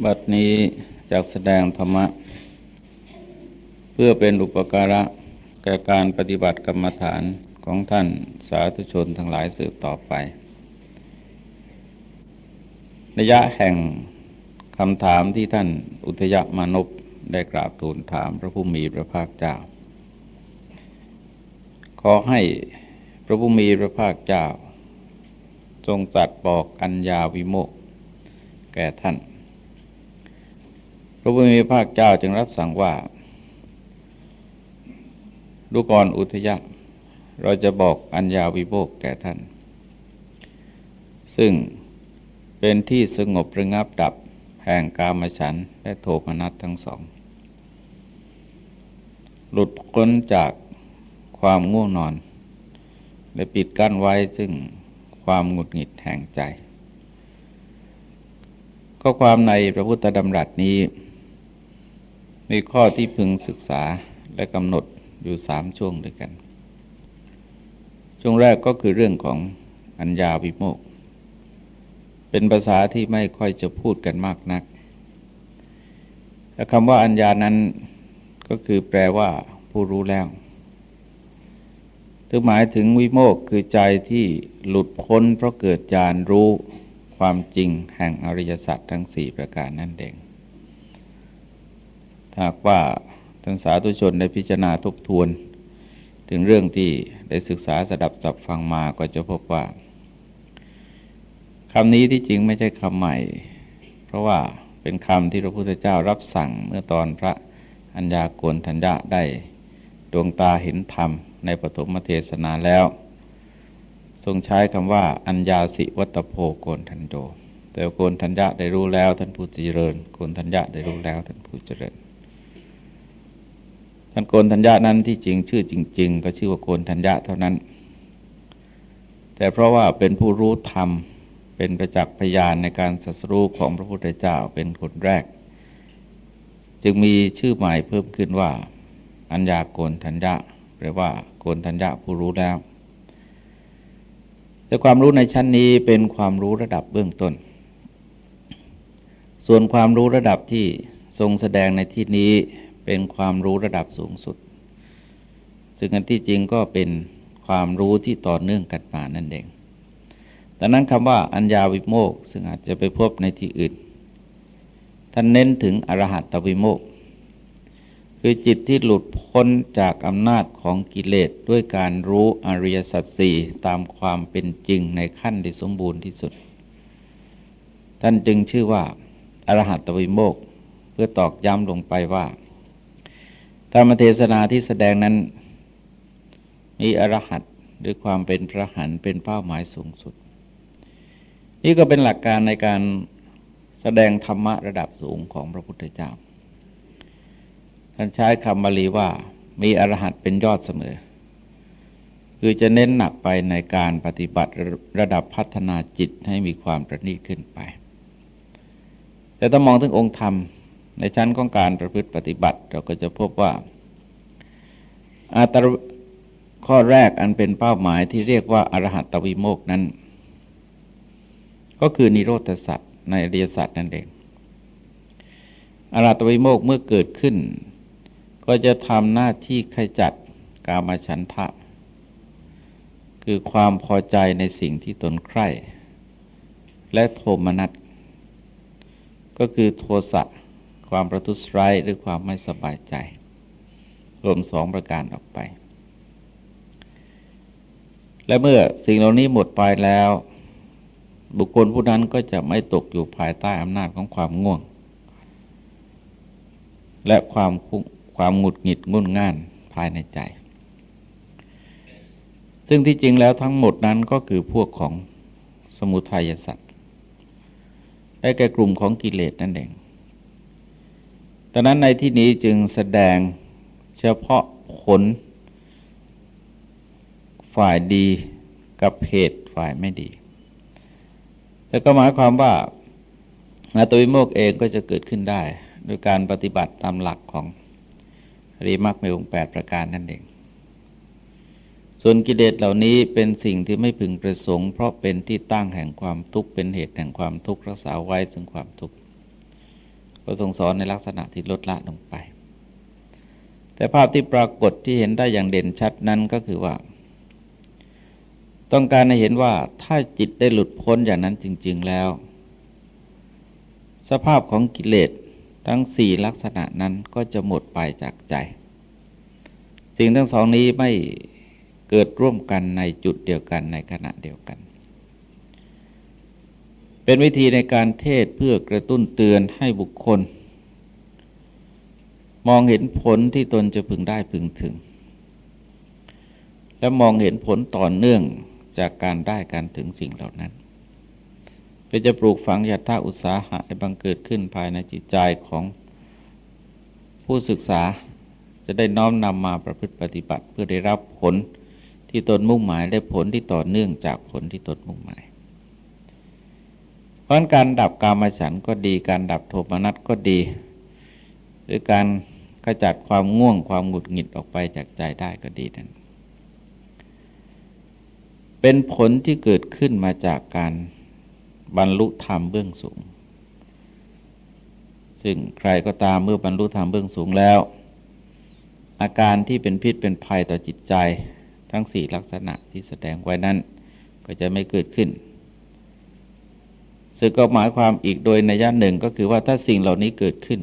บัดนี้จากแสดงธรรมะ เพื่อเป็นอุปการะ แก่การปฏิบัติกรรมฐานของท่านสาธุชนทั้งหลายสืบต่อไประยะแห่งคำถามที่ท่านอุทยมานพได้กราบทูลถามพระผู้มีพระภาคเจ้า ขอให้พระผู้มีพระภาคเจ้า ทรงจัดบอกอัญญาวิโมกแก่ท่าน พระพุทธมีภาคเจ้าจึงรับสั่งว่าดูก่อนอุทยะ เราจะบอกอัญญาวิโบกแก่ท่าน ซึ่งเป็นที่สงบระงับดับแห่งกามฉันและโทมนัสทั้งสอง หลุดพ้นจากความง่วงนอน และปิดกั้นไว้ซึ่งความหงุดหงิดแห่งใจ ก็ความในพระพุทธดำรัสนี้ มีข้อที่พึงศึกษาและกำหนดอยู่สามช่วงด้วยกัน ช่วงแรกก็คือเรื่องของอัญญาวิโมก เป็นภาษาที่ไม่ค่อยจะพูดกันมากนักแต่คำว่าอัญญานั้นก็คือแปลว่าผู้รู้แล้วถึงหมายถึงวิโมกคือใจที่หลุดพ้นเพราะเกิดจารรู้ความจริงแห่งอริยสัจทั้งสี่ประการนั่นเอง หากว่าท่านสาธุชนได้พิจารณาทบทวน ถึงเรื่องที่ได้ศึกษาสดับสับฟังมาก็จะพบว่าคำนี้ที่จริงไม่ใช่คำใหม่ เพราะว่าเป็นคำที่พระพุทธเจ้ารับสั่งเมื่อตอนพระอัญญาโกณทัญญะได้ดวงตาเห็นธรรมในปฐมเทศนาแล้ว ทรงใช้คำว่า อัญญาสิวัตโพโกนทันโดแต่โกนทัญญะได้รู้แล้วท่านผู้เจริญโกนทัญญะได้รู้แล้วท่านผู้เจริญ ท่านโกนธัญญานั้นที่จริงชื่อจริง ๆ ก็ชื่อว่าโกนธัญญาเท่านั้น แต่เพราะว่าเป็นผู้รู้ธรรมเป็นประจักษ์พยานในการสัสรู้ของพระพุทธเจ้าเป็นคนแรก จึงมีชื่อใหม่เพิ่มขึ้นว่า อัญญาโกนธัญญาแปลว่าโกนธัญญาผู้รู้แล้ว แต่ความรู้ในชั้นนี้เป็นความรู้ระดับเบื้องต้น ส่วนความรู้ระดับที่ทรงแสดงในที่นี้ เป็นความรู้ระดับสูงสุด ซึ่งอันที่จริงก็เป็นความรู้ที่ต่อเนื่องกันมานั่นเองดังนั้นคำว่าอัญญาวิโมกซึ่งอาจจะไปพบในที่อื่น ท่านเน้นถึงอรหัตตวิโมกคือจิตที่หลุดพ้นจากอำนาจของกิเลสด้วยการรู้อริยสัจสี่ตามความเป็นจริงในขั้นที่สมบูรณ์ที่สุด ท่านจึงชื่อว่าอรหัตตวิโมกเพื่อตอกย้ำลงไปว่า ธรรมเทศนาที่แสดงนั้น มีอรหัตด้วยความเป็นพระหันเป็นเป้าหมายสูงสุด นี่ก็เป็นหลักการในการแสดงธรรมะระดับสูงของพระพุทธเจ้า ท่านใช้คำบาลีว่ามีอรหัตเป็นยอดเสมอ คือจะเน้นหนักไปในการปฏิบัติระดับพัฒนาจิตให้มีความประณีตขึ้นไป แต่ถ้ามองถึงองค์ธรรม ในชั้นของการประพฤติปฏิบัติ เราก็จะพบว่าอาตรข้อแรกอันเป็นเป้าหมายที่เรียกว่าอรหัตตวิโมกนั้น ก็คือนิโรธสัตว์ในอริยสัตว์นั่นเองอรหัตตวิโมกเมื่อเกิดขึ้น ก็จะทำหน้าที่ขจัดกามฉันทะ คือความพอใจในสิ่งที่ตนใคร่ และโทมนัสก็คือโทสะ ความประทุษร้ายหรือความไม่สบายใจ รวมสองประการออกไป และเมื่อสิ่งเหล่านี้หมดไปแล้ว บุคคลผู้นั้นก็จะไม่ตกอยู่ภายใต้อำนาจของความง่วง และความความหงุดหงิดงุ่นง่านภายในใจ ซึ่งที่จริงแล้วทั้งหมดนั้นก็คือพวกของสมุทัยสัตว์ได้แก่กลุ่มของกิเลสนั่นเอง ดังนั้นในที่นี้จึงแสดงเฉพาะผล ฝ่ายดีกับเหตุฝ่ายไม่ดี แต่ก็หมายความว่านาตวิโมกเองก็จะเกิดขึ้นได้ โดยการปฏิบัติตามหลักของรีมักในองค์แปดประการนั่นเอง ส่วนกิเลสเหล่านี้เป็นสิ่งที่ไม่พึงประสงค์ เพราะเป็นที่ตั้งแห่งความทุกข์เป็นเหตุแห่งความทุกข์รักษาไว้ซึ่งความทุกข์ ก็ทรงสอนในลักษณะที่ลดละลงไป แต่ภาพที่ปรากฏที่เห็นได้อย่างเด่นชัดนั้นก็คือว่า ต้องการให้เห็นว่าถ้าจิตได้หลุดพ้นอย่างนั้นจริง ๆแล้ว สภาพของกิเลสทั้งสี่ลักษณะนั้นก็จะหมดไปจากใจ สิ่งทั้งสองนี้ไม่เกิดร่วมกันในจุดเดียวกันในขณะเดียวกัน เป็นวิธีในการเทศเพื่อกระตุ้นเตือนให้บุคคล มองเห็นผลที่ตนจะพึงได้พึงถึง และมองเห็นผลต่อเนื่องจากการได้การถึงสิ่งเหล่านั้นเป็นจะปลูกฝังยถาอุตสาหะให้บังเกิดขึ้นภายในจิตใจของผู้ศึกษาจะได้น้อมนำมาประพฤติปฏิบัติเพื่อได้รับผลที่ตนมุ่งหมายได้ผลที่ต่อเนื่องจากผลที่ตนมุ่งหมาย ราะการดับกามฉันก็ดี การดับโทมนัสก็ดี หรือการขจัดความง่วงความหงุดหงิดออกไปจากใจได้ก็ดีนั้น เป็นผลที่เกิดขึ้นมาจากการบรรลุธรรมเบื้องสูง ซึ่งใครก็ตามเมื่อบรรลุธรรมเบื้องสูงแล้ว อาการที่เป็นพิษเป็นภัยต่อจิตใจทั้งสี่ลักษณะที่แสดงไว้นั้นก็จะไม่เกิดขึ้น ซึ่งก็หมายความอีกโดยในย่านหนึ่งก็คือว่าถ้าสิ่งเหล่านี้เกิดขึ้น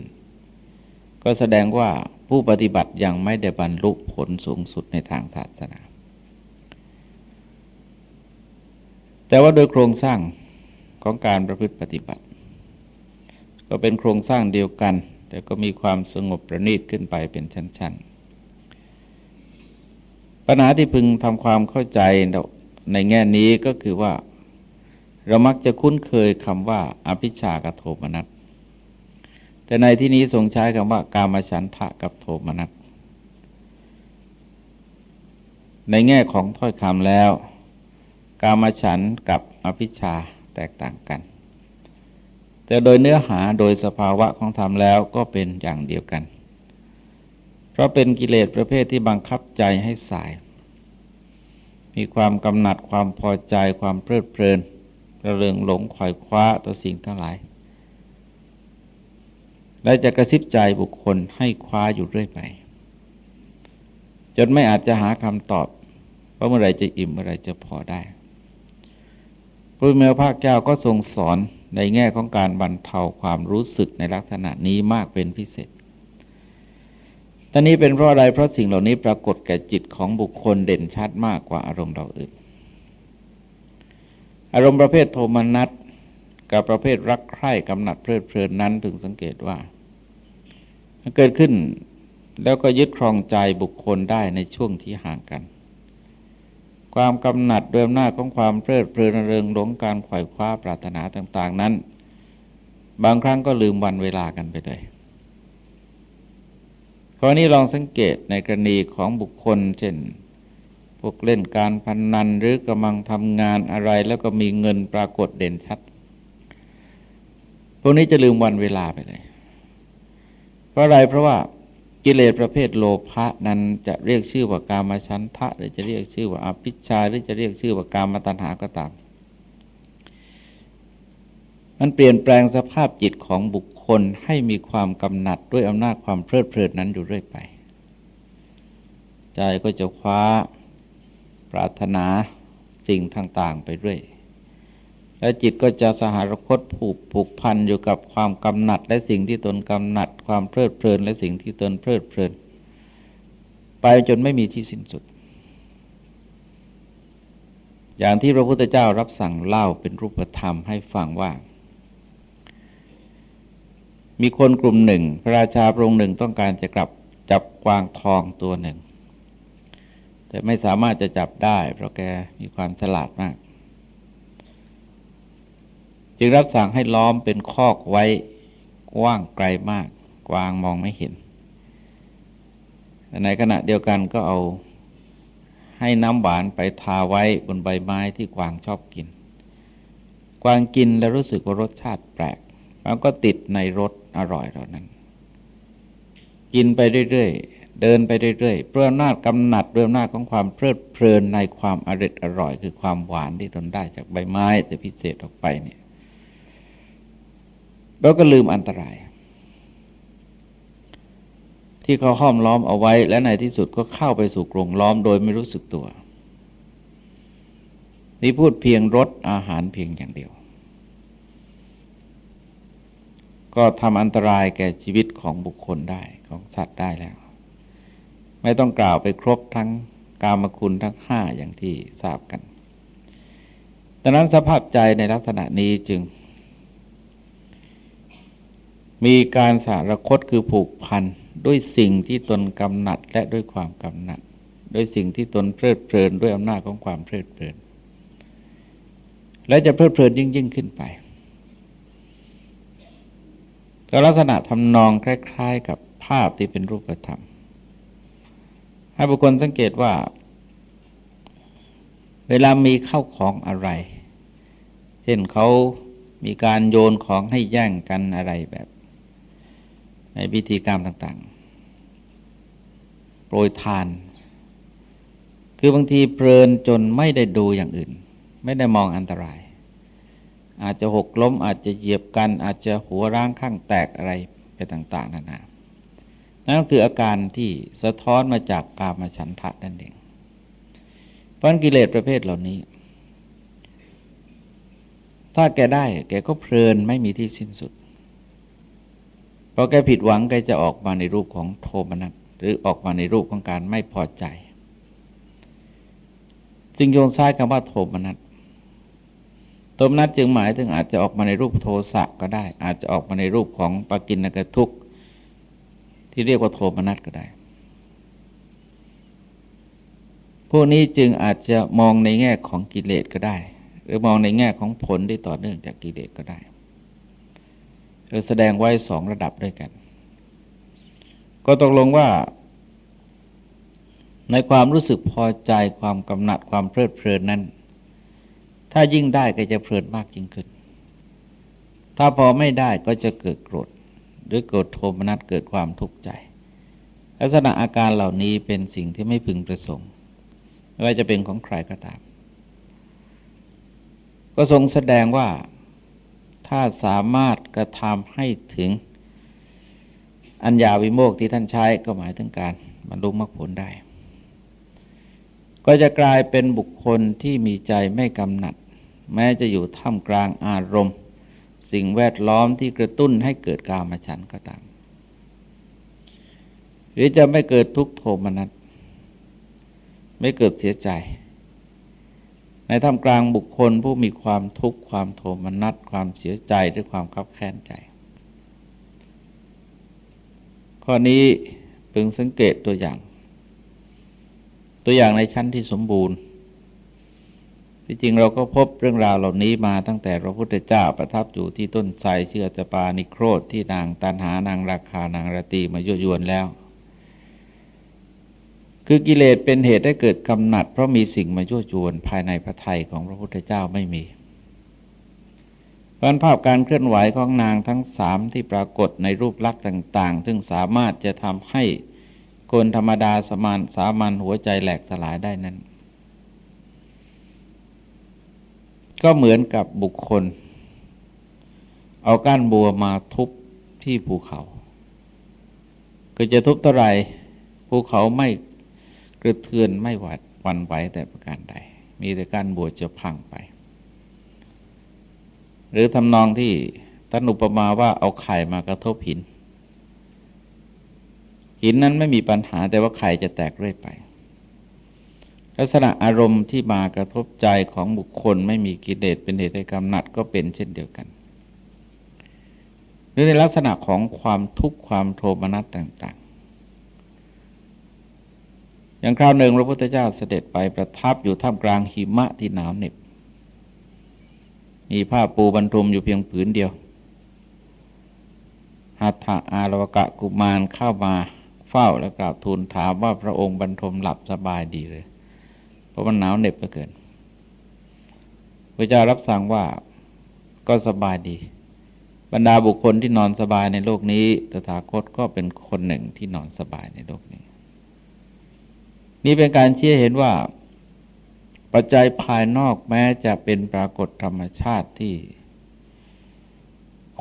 ก็แสดงว่าผู้ปฏิบัติยังไม่ได้บรรลุผลสูงสุดในทางศาสนา แต่ว่าโดยโครงสร้างของการประพฤติปฏิบัติ ก็เป็นโครงสร้างเดียวกัน แต่ก็มีความสงบประณีตขึ้นไปเป็นชั้น ๆ ปัญหาที่พึงทำความเข้าใจในแง่นี้ก็คือว่า เรามักจะคุ้นเคยคำว่า อภิชากับโทมนัสแต่ในที่นี้ทรงใช้คำว่า กามฉันทะกับโทมนัสในแง่ของถ้อยคำแล้ว กามฉันกับอภิชาแตกต่างกัน แต่โดยเนื้อหาโดยสภาวะของธรรมแล้วก็เป็นอย่างเดียวกัน เพราะเป็นกิเลสประเภทที่บังคับใจให้สาย มีความกำหนัดความพอใจความเพลิดเพลิน ระเริงหลงขวายคว้าต่อสิ่งทั้งหลาย และจะกระซิบใจบุคคลให้คว้าอยู่เรื่อยไป จนไม่อาจจะหาคำตอบว่าเมื่อไรจะอิ่มเมื่อไรจะพอได้พระเมรภาคเจ้าก็ทรงสอนในแง่ของการบรรเทาความรู้สึกในลักษณะนี้มากเป็นพิเศษตอนนี้เป็นเพราะอะไรเพราะสิ่งเหล่านี้ปรากฏแก่จิตของบุคคลเด่นชัดมากกว่าอารมณ์เราอื่น อารมณ์ประเภทโทมนัสกับประเภทรักใคร่กำหนัดเพลิดเพลินนั้นถึงสังเกตว่าเกิดขึ้นแล้วก็ยึดครองใจบุคคลได้ในช่วงที่ห่างกัน ความกำหนัดเดิมหน้าของความเพลิดเพลินเริงหลงการขวายคว้าปรารถนาต่าง ๆ นั้น บางครั้งก็ลืมวันเวลากันไปเลยคราวนี้ลองสังเกตในกรณีของบุคคล เช่น พวกเล่นการพนนันหรือกำลังทำงานอะไรแล้วก็มีเงินปรากฏเด่นชัด พวกนี้จะลืมวันเวลาไปเลย เพราะอะไรเพราะว่ากิเลสประเภทโลภะนั้นจะเรียกชื่อว่ากามาชันทะหรือจะเรียกชื่อว่าอภิชาหรือจะเรียกชื่อว่ากามาตัณหาก็ตาม มันเปลี่ยนแปลงสภาพจิตของบุคคนให้มีความกำหนัดด้วยอำนาจความเพลิดเพลินนั้นอยู่เรื่อยไป ใจก็จะคว้า ปรารถนาสิ่งต่าง ๆ ไปเรื่อย และจิตก็จะสหรคตผูกผูกพันอยู่กับความกำหนัด และสิ่งที่ตนกำหนัด ความเพลิดเพลิน และสิ่งที่ตนเพลิดเพลิน ไปจนไม่มีที่สิ้นสุด อย่างที่พระพุทธเจ้ารับสั่งเล่าเป็นรูปธรรมให้ฟังว่า มีคนกลุ่มหนึ่ง พระราชาพระองค์หนึ่งต้องการจะกลับจับกวางทองตัวหนึ่ง แต่ไม่สามารถจะจับได้ เพราะแกมีความฉลาดมาก จึงรับสั่งให้ล้อมเป็นคอกไว้กว้างไกลมาก กวางมองไม่เห็นในขณะเดียวกันก็เอาให้น้ำหวานไปทาไว้บนใบไม้ที่กวางชอบกิน กวางกินแล้วรู้สึกว่ารสชาติแปลก มันก็ติดในรสอร่อยเหล่านั้น กินไปเรื่อยๆ เดินไปเรื่อยๆเพื่ออำนาจกำหนัดเพื่ออำนาจของความเพลิดเพลินในความอริดอร่อย คือความหวานที่ตนได้จากใบไม้แต่พิเศษออกไปเนี่ยเราก็ลืมอันตราย ที่เขาห้อมล้อมเอาไว้ และในที่สุดก็เข้าไปสู่กรงล้อมโดยไม่รู้สึกตัว นี่พูดเพียงรสอาหารเพียงอย่างเดียว ก็ทำอันตรายแก่ชีวิตของบุคคลได้ของสัตว์ได้แล้ว ไม่ต้องกล่าวไปครบทั้งกามคุณทั้งห้าอย่างที่ทราบกันดังนั้นสภาพใจในลักษณะนี้จึง มีการสารคตคือผูกพันด้วยสิ่งที่ตนกำหนัดและด้วยความกำหนัด ด้วยสิ่งที่ตนเพลิดเพลินด้วยอำนาจของความเพลิดเพลิน และจะเพลิดเพลินยิ่งยิ่งขึ้นไปก็ลักษณะทำนองคล้าย ๆ กับภาพที่เป็นรูปธรรม ให้บุคคลสังเกตว่า เวลามีเข้าของอะไร เช่นเขามีการโยนของให้แย่งกันอะไรแบบ ในพิธีกรรมต่าง ๆ โปรยทาน คือบางทีเพลินจนไม่ได้ดูอย่างอื่น ไม่ได้มองอันตราย อาจจะหกล้ม อาจจะเหยียบกัน อาจจะหัวร่างข้างแตกอะไรไปต่าง ๆนานา นั่นคืออาการที่สะท้อนมาจากกามฉันทะนั่นเอง เพราะกิเลสประเภทเหล่านี้ ถ้าแกได้ แกก็เพลินไม่มีที่สิ้นสุดพอแกผิดหวังแกจะออกมาในรูปของโทมนัสหรือออกมาในรูปของการไม่พอใจ จึงโยงซ้ายคำว่าโทมนัสโทมนัสจึงหมายถึงอาจจะออกมาในรูปโทสะก็ได้ อาจจะออกมาในรูปของปกินนกทุก ที่เรียกว่าโทมนัสก็ได้ พวกนี้จึงอาจจะมองในแง่ของกิเลสก็ได้ หรือมองในแง่ของผลที่ต่อเนื่องจากกิเลสก็ได้เราแสดงไว้สองระดับด้วยกัน ก็ตกลงว่า ในความรู้สึกพอใจความกำหนัดความเพลิดเพลินนั้น ถ้ายิ่งได้ก็จะเพลินมากยิ่งขึ้น ถ้าพอไม่ได้ก็จะเกิดโกรธ หรือโกรธโทมนัสเกิดความทุกข์ใจ ลักษณะอาการเหล่านี้เป็นสิ่งที่ไม่พึงประสงค์ไม่ว่าจะเป็นของใครก็ตาม ก็ทรงแสดงว่าถ้าสามารถกระทำให้ถึงอัญญาวิโมกที่ท่านใช้ก็หมายถึงการบรรลุมรรคผลได้ ก็จะกลายเป็นบุคคลที่มีใจไม่กำหนัด แม้จะอยู่ท่ามกลางอารมณ์ สิ่งแวดล้อมที่กระตุ้นให้เกิดกามาฉันก็ตาม หรือจะไม่เกิดทุกโทมนัสไม่เกิดเสียใจ ในท่ามกลางบุคคลผู้มีความทุกข์ความโทมนัสความเสียใจหรือความขับแค้นใจ ข้อนี้พึงสังเกตตัวอย่าง ตัวอย่างในชั้นที่สมบูรณ์ ที่จริงเราก็พบเรื่องราวเหล่านี้มาตั้งแต่พระพุทธเจ้าประทับอยู่ที่ต้นไทรเชื่อจปานิโครธที่นางตันหานางราคานางรตีมายุยวนแล้ว คือกิเลสเป็นเหตุให้เกิดกำหนัด เพราะมีสิ่งมายั่วยวนภายในพระทัยของพระพุทธเจ้าไม่มีพันภาพการเคลื่อนไหวของนางทั้งสามที่ปรากฏในรูปลักษณ์ต่าง ๆ ซึ่งสามารถจะทำให้คนธรรมดาสมานสามัญหัวใจแหลกสลายได้นั้น ก็เหมือนกับบุคคล เอาก้านบัวมาทุบที่ภูเขาก็จะทุบเท่าไรภูเขาไม่กระเทือนไม่หวัดวันไหวแต่ประการใด มีแต่ก้านบัวจะพังไป หรือทำนองที่ท่านอุปมาว่าเอาไข่มากระทบหิน หินนั้นไม่มีปัญหาแต่ว่าไข่จะแตกเรื่อยไป ลักษณะอารมณ์ที่มากระทบใจของบุคคลไม่มีกิเลสเป็นเหตุให้กำหนัดก็เป็นเช่นเดียวกัน หรือในลักษณะของความทุกข์ความโทมนัสต่าง ๆ อย่างคราวหนึ่งพระพุทธเจ้าเสด็จไปประทับอยู่ท่ามกลางหิมะที่หนาวเหน็บ มีผ้าปูบรรทุมอยู่เพียงผืนเดียวหัตถะอารวกะกุมารเข้ามาเฝ้าแล้วกราบทูลถามว่าพระองค์บรรทมหลับสบายดีเลย เพราะมันหนาวเหน็บเหลือเกินพระเจ้ารับสั่งว่าก็สบายดี บรรดาบุคคลที่นอนสบายในโลกนี้ ตถาคตก็เป็นคนหนึ่งที่นอนสบายในโลกนี้ นี่เป็นการเชื่อเห็นว่า ปัจจัยภายนอกแม้จะเป็นปรากฏธรรมชาติที่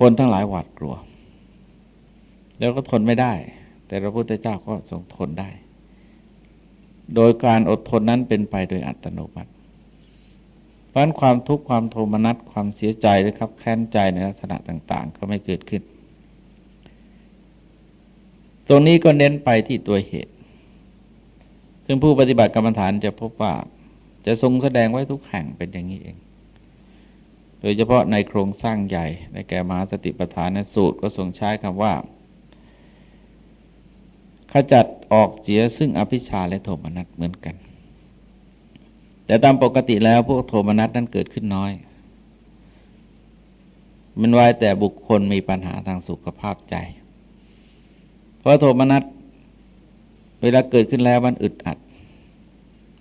คนทั้งหลายหวาดกลัว แล้วก็ทนไม่ได้ แต่พระพุทธเจ้าก็ทรงทนได้ โดยการอดทนนั้นเป็นไปโดยอัตโนมัติเพราะความทุกข์ความโทมนัสความเสียใจนะครับแค้นใจในลักษณะต่าง ๆ ก็ไม่เกิดขึ้น ตรงนี้ก็เน้นไปที่ตัวเหตุ ซึ่งผู้ปฏิบัติกรรมฐานจะพบว่าจะทรงแสดงไว้ทุกแห่งเป็นอย่างนี้เอง โดยเฉพาะในโครงสร้างใหญ่ในแก่มหาสติปัฏฐานสูตรก็ทรงใช้คำว่า ขจัด ออกเสียซึ่งอภิชาและโทมนัสเหมือนกัน แต่ตามปกติแล้วพวกโทมนัสนั้นเกิดขึ้นน้อย มันไว้แต่บุคคลมีปัญหาทางสุขภาพใจ เพราะโทมนัสเวลาเกิดขึ้นแล้วมันอึดอัด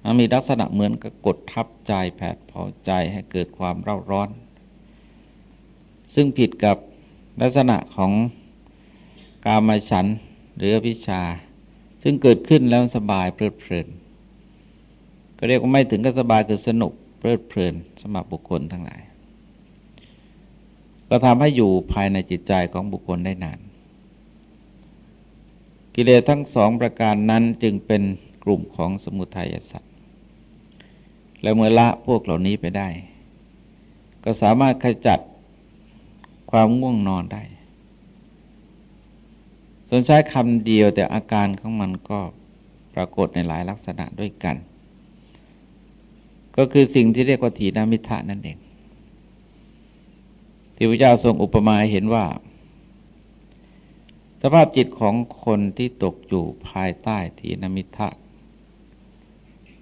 มันมีลักษณะเหมือนกับกดทับใจแผดเผาใจให้เกิดความเร่าร้อน ซึ่งผิดกับลักษณะของกามฉันหรือพิชา ซึ่งเกิดขึ้นแล้วสบายเพลิดเพลิน ก็เรียกว่าไม่ถึงกับสบายคือสนุกเพลิดเพลินสำหรับบุคคลทั้งหลาย ก็ทำให้อยู่ภายในจิตใจของบุคคลได้นาน กิเลสทั้งสองประการนั้นจึงเป็นกลุ่มของสมุทัยสัตว์และเมื่อละพวกเหล่านี้ไปได้ ก็สามารถขจัดความง่วงนอนได้ ส่วนใช้คำเดียวแต่อาการของมันก็ปรากฏในหลายลักษณะด้วยกัน ก็คือสิ่งที่เรียกว่าถีนามิทะนั่นเอง ที่พระเจ้าทรงอุปมาเห็นว่า สภาพจิตของคนที่ตกอยู่ภายใต้ถีนามิทะ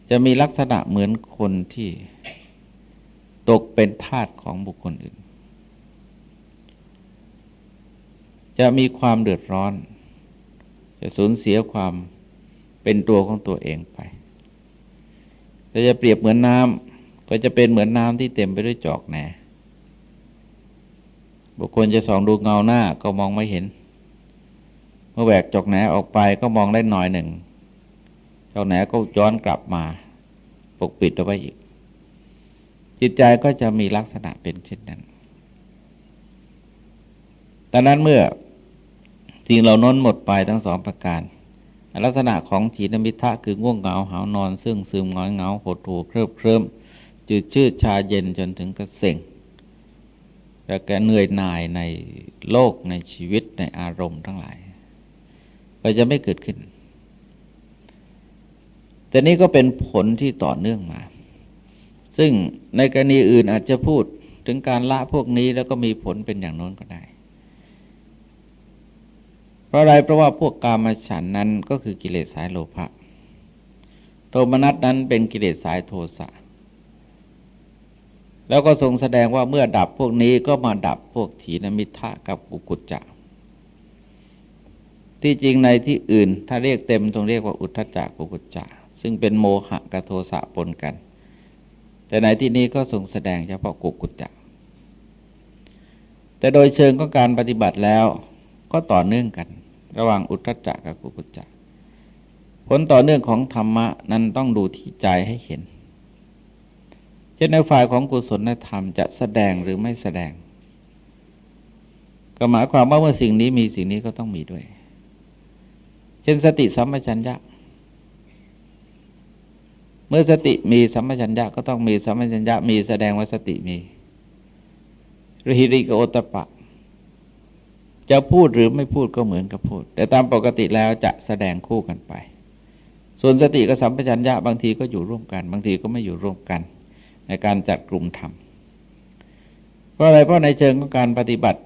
จะมีลักษณะเหมือนคนที่ตกเป็นทาสของบุคคลอื่น จะมีความเดือดร้อน จะสูญเสียความเป็นตัวของตัวเองไปถ้าจะเปรียบเหมือนน้ำก็จะเป็นเหมือนน้ำที่เต็มไปด้วยจอกแหนบุคคลจะส่องดูเงาหน้าก็มองไม่เห็น เมื่อแหวกจอกแหนออกไปก็มองได้หน่อยหนึ่งจอกแหนก็ย้อนกลับมา ปกปิดเอาไว้อีก จิตใจก็จะมีลักษณะเป็นเช่นนั้นดังนั้นเมื่อ สิ่งเหล่านั้นหมดไปทั้งสองประการ ลักษณะของถีนมิทะคือง่วงเหงาหานอน ซึ่งซึมงอยเหงาหดหูเคริบเคริมจืดชืดชาเย็นจนถึงกระเซ็งแต่แกเหนื่อยหน่ายในโลกในชีวิตในอารมณ์ทั้งหลายก็จะไม่เกิดขึ้น แต่นี้ก็เป็นผลที่ต่อเนื่องมา ซึ่งในกรณีอื่นอาจจะพูดถึงการละพวกนี้แล้วก็มีผลเป็นอย่างโน้นก็ได้ ราะอะไรเพราะว่าพวกกามฉันนั้นก็คือกิเลสสายโลภะโทมนัสนั้นเป็นกิเลสสายโทสะแล้วก็ทรงแสดงว่าเมื่อดับพวกนี้ก็มาดับพวกถีนมิทะกับกุกุจจะที่จริงในที่อื่น ถ้าเรียกเต็มตรงเรียกว่าอุทธจักกุกุจจะซึ่งเป็นโมหะกับโทสะปนกัน แต่ในที่นี้ก็ทรงแสดงเฉพาะกุกุจจะแต่โดยเชิงของการปฏิบัติแล้วก็ต่อเนื่องกัน ระหว่างอุทธจักกับกุกุจจะผลต่อเนื่องของธรรมะนั้นต้องดูที่ใจให้เห็นเช่นในฝ่ายของกุศลธรรมจะแสดงหรือไม่แสดง ก็หมายความว่าเมื่อสิ่งนี้มีสิ่งนี้ก็ต้องมีด้วย เช่นสติสัมปชัญญะ เมื่อสติมีสัมปชัญญะก็ต้องมีสัมปชัญญะมีแสดงว่าสติมีรหิริกโอตปะ จะพูดหรือไม่พูดก็เหมือนกับพูด แต่ตามปกติแล้วจะแสดงคู่กันไป ส่วนสติกับสัมปชัญญะบางทีก็อยู่ร่วมกัน บางทีก็ไม่อยู่ร่วมกัน ในการจัดกลุ่มทำเพราะอะไรเพราะในเชิงของการปฏิบัติ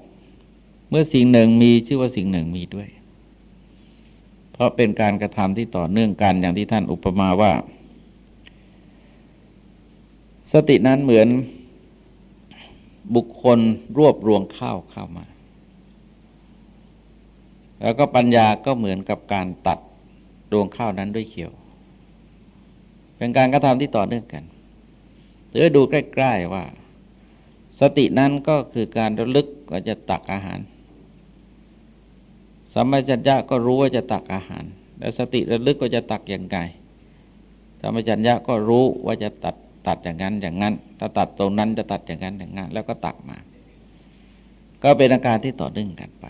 เมื่อสิ่งหนึ่งมีชื่อว่าสิ่งหนึ่งมีด้วย เพราะเป็นการกระทำที่ต่อเนื่องกันอย่างที่ท่านอุปมาว่า สตินั้นเหมือนบุคคลรวบรวงข้าวเข้ามา แล้วก็ปัญญาก็เหมือนกับการตัดดวงข้าวนั้นด้วยเขียว เป็นการกระทำที่ต่อเนื่องกันหรือดูใกล้ๆว่า สตินั้นก็คือการระลึกว่าจะตักอาหารสัมมาจัญญะก็รู้ว่าจะตักอาหาร แล้วสติระลึกว่าจะตักอย่างไงสัมมาจัญญะก็รู้ว่าจะตัดตัดอย่างนั้นอย่างนั้น ถ้าตัดตรงนั้นจะตัดอย่างนั้นอย่างนั้น แล้วก็ตักมา ก็เป็นอาการที่ต่อเนื่องกันไป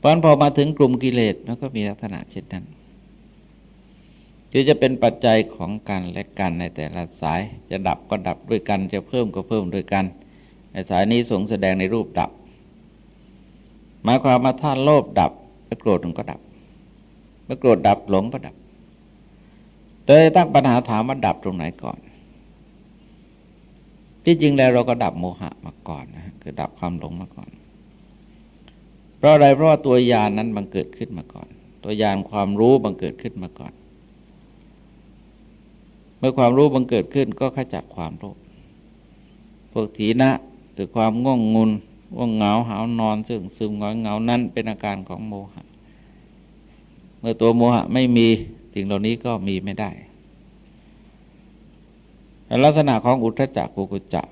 เพราะนั้นพอมาถึงกลุ่มกิเลสมันก็มีลักษณะเช่นนั้นคือจะเป็นปัจจัยของกันและกันในแต่ละสาย จะดับก็ดับด้วยกัน จะเพิ่มก็เพิ่มด้วยกัน ในสายนี้ทรงแสดงในรูปดับ หมายความว่าถ้าโลภดับแล้วโกรธมันก็ดับ เมื่อโกรธดับหลงก็ดับแต่ตั้งปัญหาถามว่าดับตรงไหนก่อน ที่จริงแล้วเราก็ดับโมหะมาก่อนนะคือดับความหลงมาก่อน เพราะอะไรเพราะว่าตัวยานนั้นบังเกิดขึ้นมาก่อน ตัวยานความรู้บังเกิดขึ้นมาก่อน เมื่อความรู้บังเกิดขึ้นก็ขจัดความโลภพวกถีนะคือความง่วงงุนง่วงเหงาหาวนอน ซึ่งซึมงอยเหงานั้นเป็นอาการของโมหะ เมื่อตัวโมหะไม่มีสิ่งเหล่านี้ก็มีไม่ได้ลักษณะของอุทจักกุกุจัก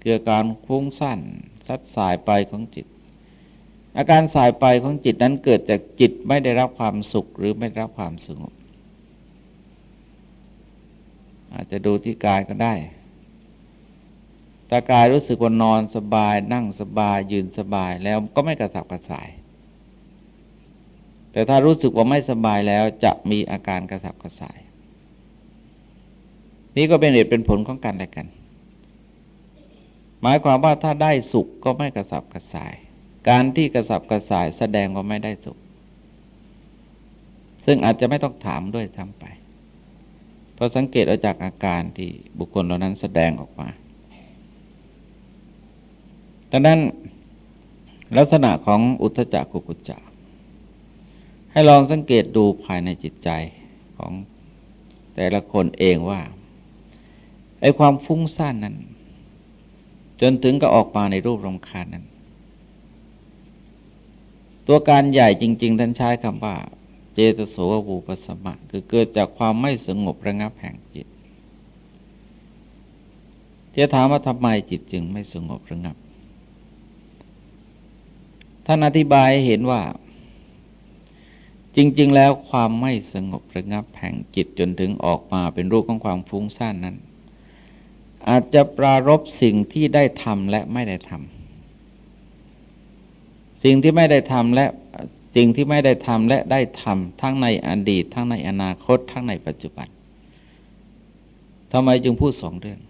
เกี่ยวกับการฟุ้งสั้นซัดสายไปของจิต อาการสายไปของจิตนั้นเกิดจากจิตไม่ได้รับความสุขหรือไม่ได้รับความสงบ อาจจะดูที่กายก็ได้ถ้ากายรู้สึกว่านอนสบาย นั่งสบายยืนสบายแล้วก็ไม่กระสับกระส่าย แต่ถ้ารู้สึกว่าไม่สบายแล้วจะมีอาการกระสับกระส่าย นี่ก็เป็นเหตุเป็นผลของกันและกัน หมายความว่าถ้าได้สุขก็ไม่กระสับกระส่าย การที่กระสับกระส่ายแสดงว่าไม่ได้สุข ซึ่งอาจจะไม่ต้องถามด้วยทำไป เพราะสังเกตเอาจากอาการที่บุคคลเหล่านั้นแสดงออกมาดังนั้นลักษณะของอุทจักกุกุจจะให้ลองสังเกตดูภายในจิตใจของแต่ละคนเองว่าไอ้ความฟุ้งซ่านนั้น จนถึงก็ออกมาในรูปรำคาญนั้น ตัวการใหญ่จริง ๆ ท่านใช้คำว่า เจตโสวูปสมะคือเกิดจากความไม่สงบระงับแห่งจิตจะถามว่าทำไมจิตจึงไม่สงบระงับ ท่านอธิบายเห็นว่า จริง ๆ แล้วความไม่สงบระงับแห่งจิตจนถึงออกมาเป็นรูปของความฟุ้งซ่านนั้น อาจจะปรารบสิ่งที่ได้ทำและไม่ได้ทำ สิ่งที่ไม่ได้ทำและสิ่งที่ไม่ได้ทำและได้ทำทั้งในอดีต ทั้งในอนาคต ทั้งในปัจจุบันทำไมจึงพูดสองเรื่อง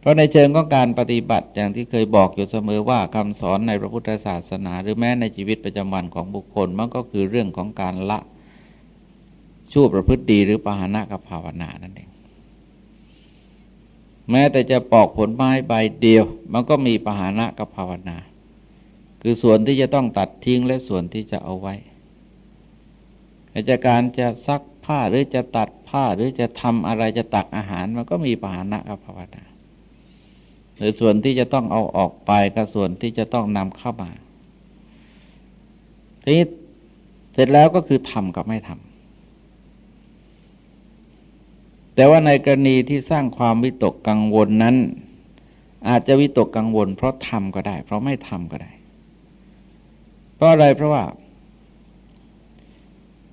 เพราะในเชิงของการปฏิบัติอย่างที่เคยบอกอยู่เสมอว่าคำสอนในพระพุทธศาสนา หรือแม้ในชีวิตประจำวันของบุคคลมันก็คือเรื่องของการละชั่วประพฤติดีหรือปหานะกับภาวนานั่นเองแม้แต่จะปอกผลไม้ใบเดียว มันก็มีปหานะกับภาวนา คือส่วนที่จะต้องตัดทิ้งและส่วนที่จะเอาไว้อาจการจะซักผ้าหรือจะตัดผ้าหรือจะทำอะไรจะตักอาหารมันก็มีปหานะกับภาวนาหรือส่วนที่จะต้องเอาออกไปกับส่วนที่จะต้องนำเข้ามาทีนี้เสร็จแล้วก็คือทำกับไม่ทำแต่ว่าในกรณีที่สร้างความวิตกกังวลนั้น อาจจะวิตกกังวล เพราะทำก็ได้ เพราะไม่ทำก็ได้ เพราะอะไรเพราะว่า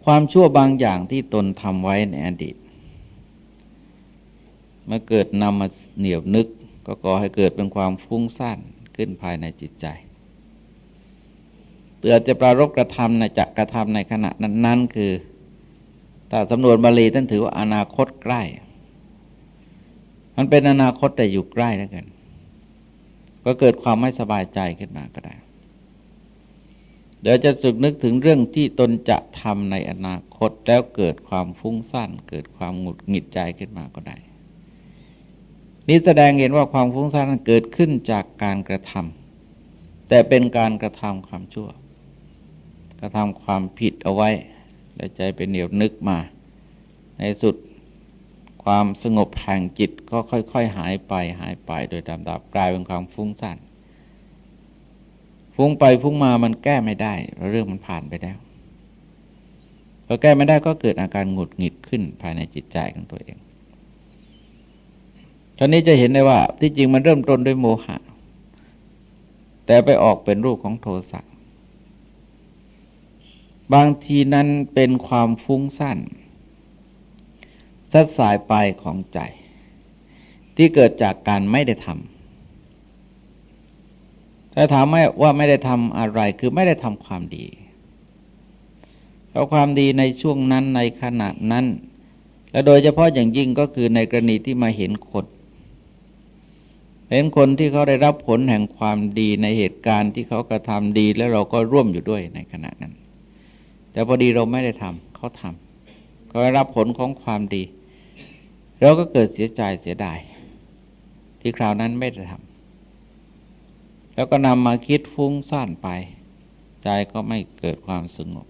ความชั่วบางอย่างที่ตนทำไว้ในอดีตเมื่อเกิดนำมาเหนียวนึก ก็ก่อให้เกิดเป็นความฟุ้งซ่านขึ้นภายในจิตใจเตือจะปรารบกระทำในจะกระทำในขณะนั้น ๆ คือถ้าสำนวนบาลีท่านถือว่าอนาคตใกล้ มันเป็นอนาคตแต่อยู่ใกล้แล้วกัน ก็เกิดความไม่สบายใจขึ้นมาก็ได้ เดี๋ยวจะสึกนึกถึงเรื่องที่ตนจะทำในอนาคตแล้วเกิดความฟุ้งซ่านเกิดความหงุดหงิดใจขึ้นมาก็ได้นี้แสดงเห็นว่าความฟุ้งซ่านเกิดขึ้นจากการกระทำแต่เป็นการกระทำความชั่ว กระทำความผิดเอาไว้ และใจเป็นเหนียวนึกมา ในสุดความสงบแห่งจิตก็ค่อย ๆ หายไปหายไปโดยลำดับกลายเป็นความฟุ้งซ่าน ฟุ้งไปฟุ้งมามันแก้ไม่ได้เรื่องมันผ่านไปแล้วพอแก้ไม่ได้ก็เกิดอาการหงุดหงิดขึ้นภายในจิตใจของตัวเองตอนนี้จะเห็นได้ว่า ที่จริงมันเริ่มต้นด้วยโมหะ แต่ไปออกเป็นรูปของโทสะบางทีนั้นเป็นความฟุ้งสั้นสัดสายไปของใจ ที่เกิดจากการไม่ได้ทำ ถ้าถามว่าไม่ได้ทำอะไรคือไม่ได้ทำความดีเพราะความดีในช่วงนั้นในขณะนั้น และโดยเฉพาะอย่างยิ่งก็คือในกรณีที่มาเห็นคนเห็นคนที่เขาได้รับผลแห่งความดีในเหตุการณ์ที่เขากระทำดีแล้วเราก็ร่วมอยู่ด้วยในขณะนั้น แต่พอดีเราไม่ได้ทำเขาทำเขาได้รับผลของความดีเราก็เกิดเสียใจเสียดายที่คราวนั้นไม่ได้ทำ แล้วก็นำมาคิดฟุ้งซ่านไป ใจก็ไม่เกิดความสงบ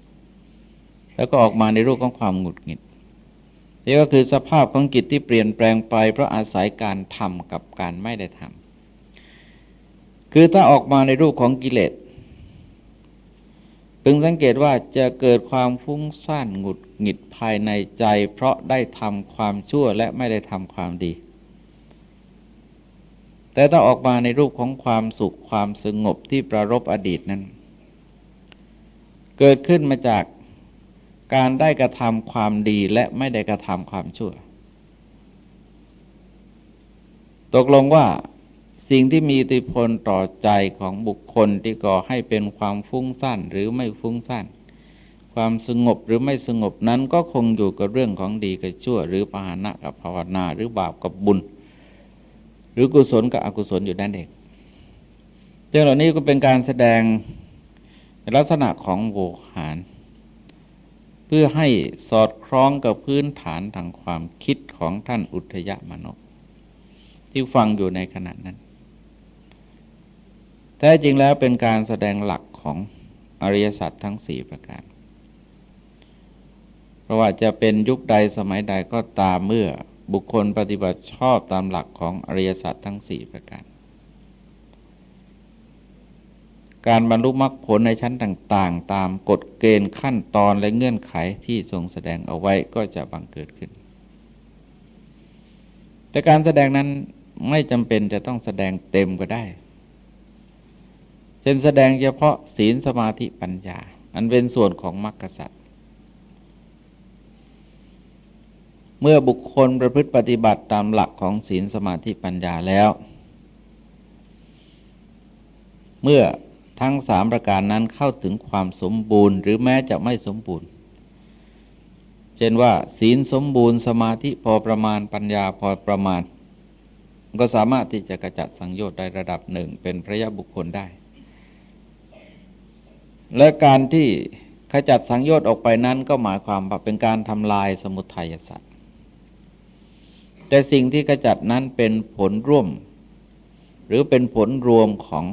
แล้วก็ออกมาในรูปของความหงุดหงิดนี่ก็คือสภาพของจิตที่เปลี่ยนแปลงไป เพราะอาศัยการทำกับการไม่ได้ทำคือถ้าออกมาในรูปของกิเลสพึงสังเกตว่าจะเกิดความฟุ้งซ่านหงุดหงิดภายในใจ เพราะได้ทำความชั่วและไม่ได้ทำความดี แต่ถ้าออกมาในรูปของความสุขความสงบที่ประรบอดีตนั้น เกิดขึ้นมาจากการได้กระทำความดีและไม่ได้กระทำความชั่ว ตกลงว่าสิ่งที่มีอิทธิพลต่อใจของบุคคลที่ก่อให้เป็นความฟุ้งซ่านหรือไม่ฟุ้งซ่านความสงบหรือไม่สงบนั้นก็คงอยู่กับเรื่องของดีกับชั่ว หรือปหานะกับภาวนาหรือบาปกับบุญ หรือกุศลกับอกุศลอยู่นั่นเองเรื่องเหล่านี้ก็เป็นการแสดงลักษณะของโวหาร เพื่อให้สอดคล้องกับพื้นฐานทางความคิดของท่านอุทยมนกที่ฟังอยู่ในขณะนั้น แท้จริงแล้วเป็นการแสดงหลักของอริยสัจทั้งสี่ประการ เพราะว่าจะเป็นยุคใดสมัยใดก็ตามเมื่อ บุคคลปฏิบัติชอบตามหลักของอริยสัจทั้งสี่ประการ การบรรลุมรรคผลในชั้นต่าง ๆ ตามกฎเกณฑ์ขั้นตอนและเงื่อนไขที่ทรงแสดงเอาไว้ก็จะบังเกิดขึ้น แต่การแสดงนั้นไม่จำเป็นจะต้องแสดงเต็มก็ได้ เช่นแสดงเฉพาะศีลสมาธิปัญญา อันเป็นส่วนของมรรคสัตว์ เมื่อบุคคลประพฤติปฏิบัติตามหลักของศีลสมาธิปัญญาแล้ว เมื่อทั้งสามประการนั้นเข้าถึงความสมบูรณ์ หรือแม้จะไม่สมบูรณ์ เช่นว่า ศีลสมบูรณ์สมาธิพอประมาณปัญญาพอประมาณ ก็สามารถที่จะกระจัดสังโยชน์ได้ระดับหนึ่งเป็นพระยะบุคคลได้ และการที่ขจัดสังโยชน์ออกไปนั้นก็หมายความว่าเป็นการทำลายสมุทัยสัตว์ แต่สิ่งที่ขจัดนั้นเป็นผลร่วม หรือเป็นผลรวมของ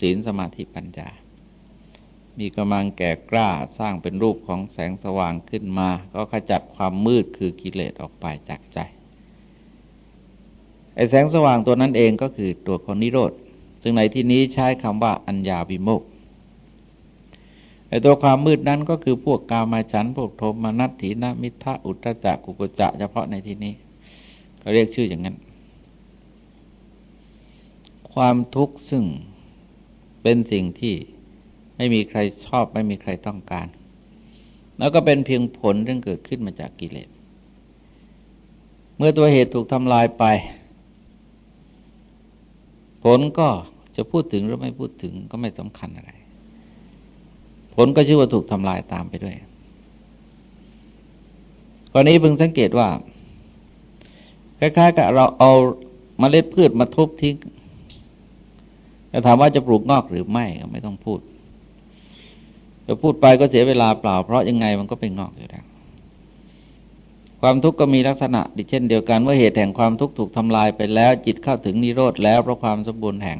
ศีลสมาธิปัญญา มีกำลังแก่กล้าสร้างเป็นรูปของแสงสว่างขึ้นมา ก็ขจัดความมืดคือกิเลสออกไปจากใจไอ้แสงสว่างตัวนั้นเองก็คือตัวของนิโรธ ซึ่งในที่นี้ใช้คำว่าอัญญาวิโมกไอ้ตัวความมืดนั้นก็คือพวกกามาฉันพวกโทมนัตถีนามิทะอุตจักกุกุจะเฉพาะในที่นี้ เขาเรียกชื่ออย่างนั้น ความทุกข์ซึ่งเป็นสิ่งที่ไม่มีใครชอบไม่มีใครต้องการ แล้วก็เป็นเพียงผลที่เกิดขึ้นมาจากกิเลส เมื่อตัวเหตุถูกทำลายไป ผลก็จะพูดถึงหรือไม่พูดถึงก็ไม่สำคัญอะไร ผลก็ชื่อว่าถูกทำลายตามไปด้วยกรณีเพิ่งสังเกตว่า คล้ายๆกับเราเอามาเมล็ดพืชมาทุบทิ้งจะถามว่าจะปลูกงอกหรือไม่ก็ไม่ต้องพูดจะพูดไปก็เสียเวลาเปล่า เพราะยังไงมันก็เป็นงอกอยู่แล้วความทุกข์ก็มีลักษณะดิเช่นเดียวกันว่าเหตุแห่งความทุกข์ถูกทำลายไปแล้ว จิตเข้าถึงนิโรธแล้วเพราะความสมบูรณ์แห่ง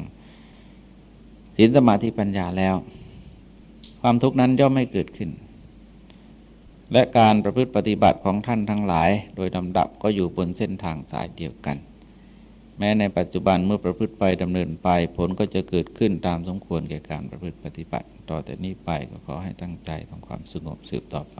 ศีลสมาธิปัญญาแล้ว ความทุกข์นั้นย่อมไม่เกิดขึ้น และการประพฤติปฏิบัติของท่านทั้งหลาย โดยลำดับก็อยู่บนเส้นทางสายเดียวกัน แม้ในปัจจุบันเมื่อประพฤติไปดำเนินไปผลก็จะเกิดขึ้นตามสมควรแก่การประพฤติปฏิบัติ ต่อแต่นี้ไปก็ขอให้ตั้งใจทำความสงบสืบต่อไป